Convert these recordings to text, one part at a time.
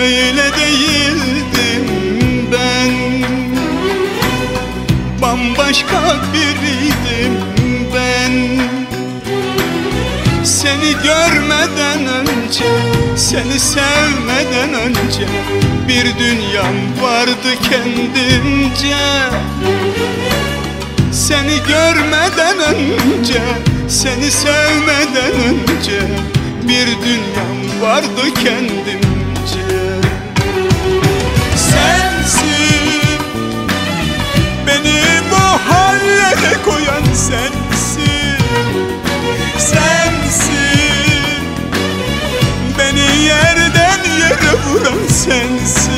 böyle değildim ben. Bambaşka biriydim ben. Seni görmeden önce, seni sevmeden önce Bir dünyam vardı kendimce. Seni görmeden önce, seni sevmeden önce Bir dünyam vardı kendimce Sensin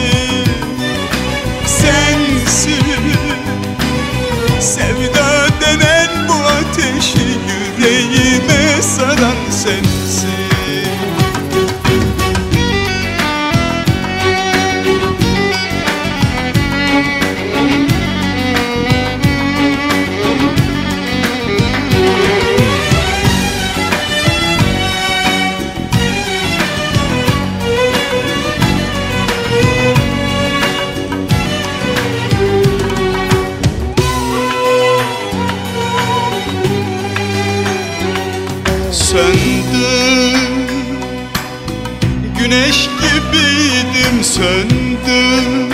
Güneş gibiydim söndüm.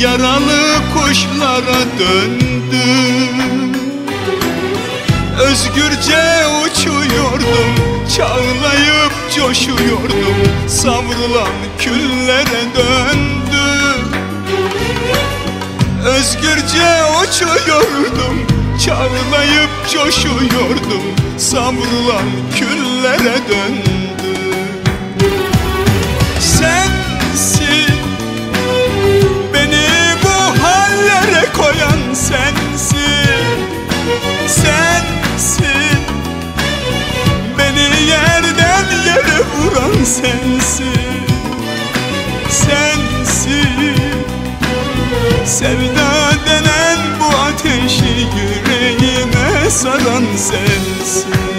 Yaralı kuşlara döndüm. Özgürce uçuyordum Çağlayıp coşuyordum. Savrulan küllere döndüm. Özgürce uçuyordum Çağlayıp coşuyordum. Savrulan küllere döndüm Sevda denen bu ateşi yüreğime saran sen